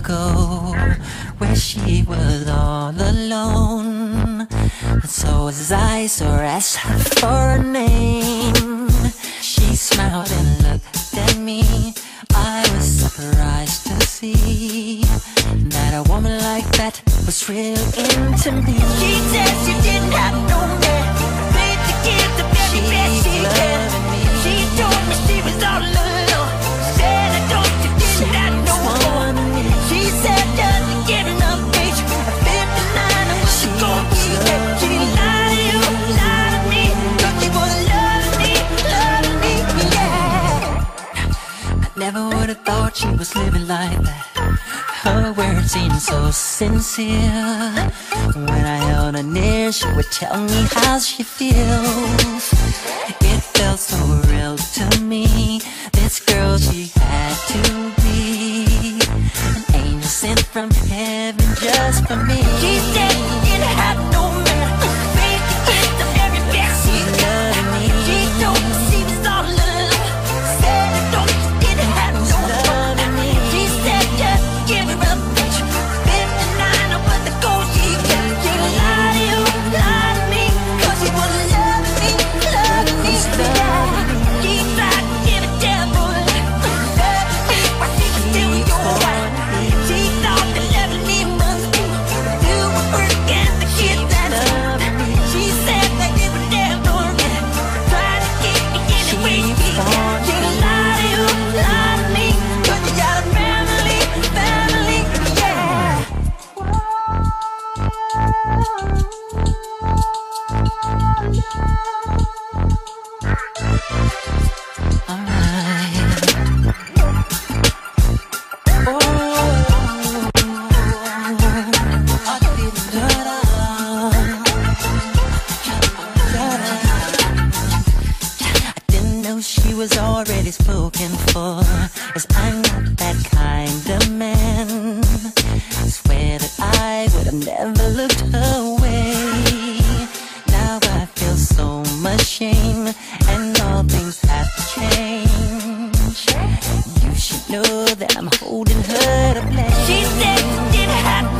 Chicago, where she was all alone. And so as I asked her for a name, she smiled and looked at me. I was surprised to see that a woman like that was real into me. She said she didn't have no man. Paid to give the very best she can. Never would have thought she was living like that. Her words seemed so sincere. When I held her near, she would tell me how she feels. It felt so real to me. This girl, she had to be an angel sent from heaven just for me. already spoken for. As I'm not that kind of man. I swear that I would have never looked away Now I feel so much shame And all things have changed. You should know that I'm holding her to blame. She said it had